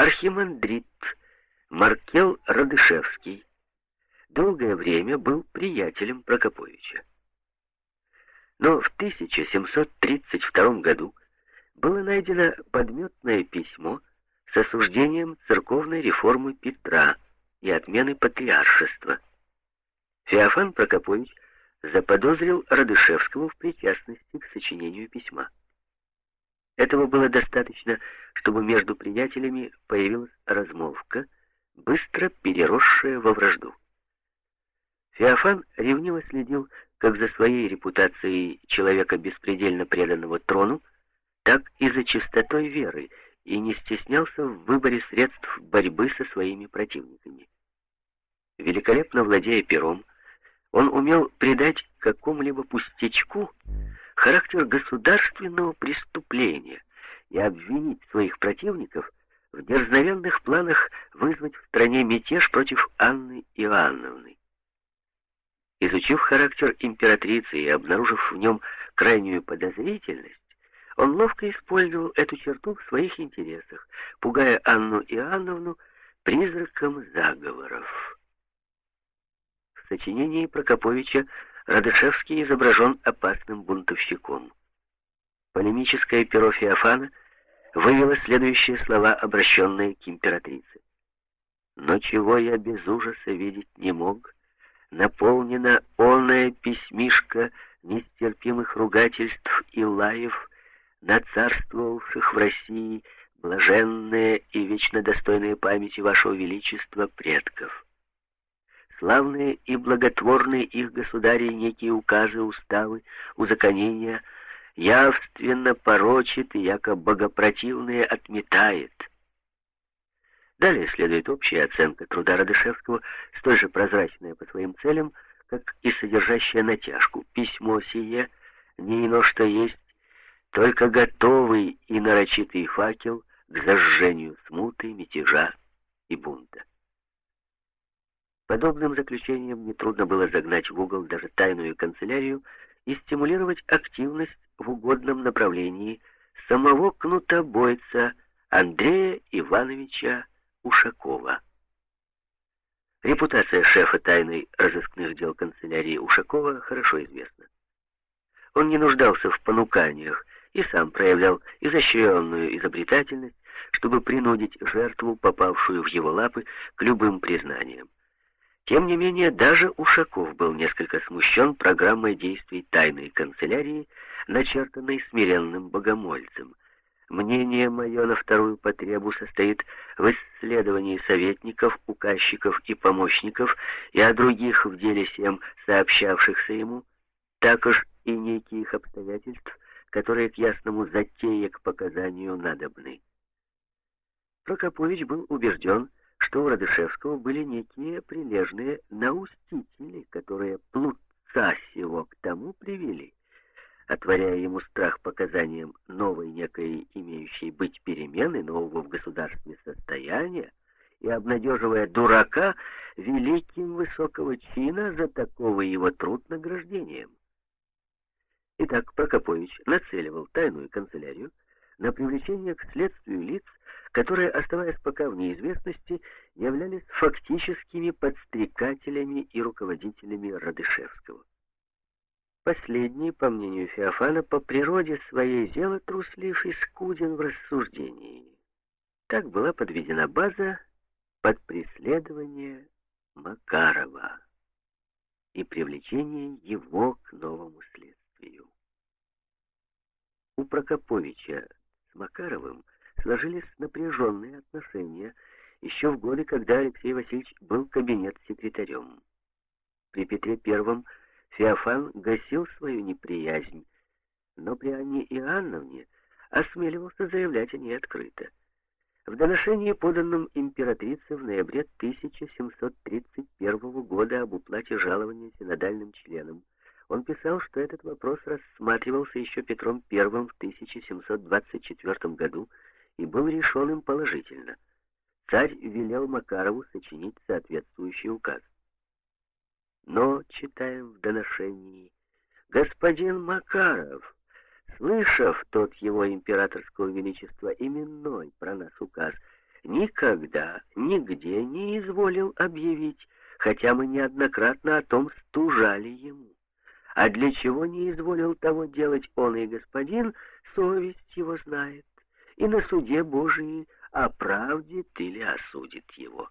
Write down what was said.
архимандрит Маркел Радышевский долгое время был приятелем Прокоповича. Но в 1732 году было найдено подметное письмо с осуждением церковной реформы Петра и отмены патриаршества. Феофан Прокопович заподозрил Радышевского в причастности к сочинению письма. Этого было достаточно, чтобы между приятелями появилась размолвка, быстро переросшая во вражду. Феофан ревниво следил как за своей репутацией человека беспредельно преданного трону, так и за чистотой веры, и не стеснялся в выборе средств борьбы со своими противниками. Великолепно владея пером, он умел придать какому-либо пустячку характер государственного преступления и обвинить своих противников в дерзновенных планах вызвать в стране мятеж против Анны Иоанновны. Изучив характер императрицы и обнаружив в нем крайнюю подозрительность, он ловко использовал эту черту в своих интересах, пугая Анну Иоанновну призраком заговоров. В сочинении Прокоповича Радышевский изображен опасным бунтовщиком. Полемическое перо Феофана вывело следующие слова, обращенные к императрице. «Но чего я без ужаса видеть не мог, наполнена оная письмишка нестерпимых ругательств и лаев, на царствовавших в России блаженные и вечно достойные памяти Вашего Величества предков. Славные и благотворные их государей некие указы, уставы, узаконения явственно порочит и яко богопротивные отметает. Далее следует общая оценка труда Радышевского, столь же прозрачная по своим целям, как и содержащая натяжку. Письмо сие не ино что есть только готовый и нарочитый факел к зажжению смуты, мятежа и бунта. Подобным заключением нетрудно было загнать в угол даже тайную канцелярию и стимулировать активность в угодном направлении самого кнутобойца Андрея Ивановича Ушакова. Репутация шефа тайной разыскных дел канцелярии Ушакова хорошо известна. Он не нуждался в понуканиях и сам проявлял изощренную изобретательность, чтобы принудить жертву, попавшую в его лапы, к любым признаниям. Тем не менее, даже Ушаков был несколько смущен программой действий тайной канцелярии, начертанной смиренным богомольцем. Мнение мое на вторую потребу состоит в исследовании советников, указчиков и помощников и о других в деле всем сообщавшихся ему, так уж и неких обстоятельств, которые к ясному затее к показанию надобны. Прокопович был убежден, что у Радышевского были некие прилежные наустители, которые плутца сего к тому привели, отворяя ему страх показаниям новой некой имеющей быть перемены нового в государстве состояния и обнадеживая дурака великим высокого чина за такого его труд награждением. Итак, Прокопович нацеливал тайную канцелярию на привлечение к следствию лиц, которые, оставаясь пока в неизвестности, являлись фактическими подстрекателями и руководителями Радышевского. Последний, по мнению Феофана, по природе своей зело труслив и скуден в рассуждении. Так была подведена база под преследование Макарова и привлечение его к новому следствию. У Прокоповича с Макаровым сложились напряженные отношения еще в годы, когда Алексей Васильевич был кабинет-секретарем. При Петре Первом Феофан гасил свою неприязнь, но при Анне Иоанновне осмеливался заявлять о ней открыто. В доношении, поданном императрице в ноябре 1731 года об уплате жалования синодальным членам, он писал, что этот вопрос рассматривался еще Петром I в 1724 году и был решен им положительно. Царь велел Макарову сочинить соответствующий указ. Но, читаем в доношении, господин Макаров, слышав тот его императорского величества именной про нас указ, никогда, нигде не изволил объявить, хотя мы неоднократно о том стужали ему. А для чего не изволил того делать он и господин, совесть его знает, и на суде Божии оправдит или осудит его.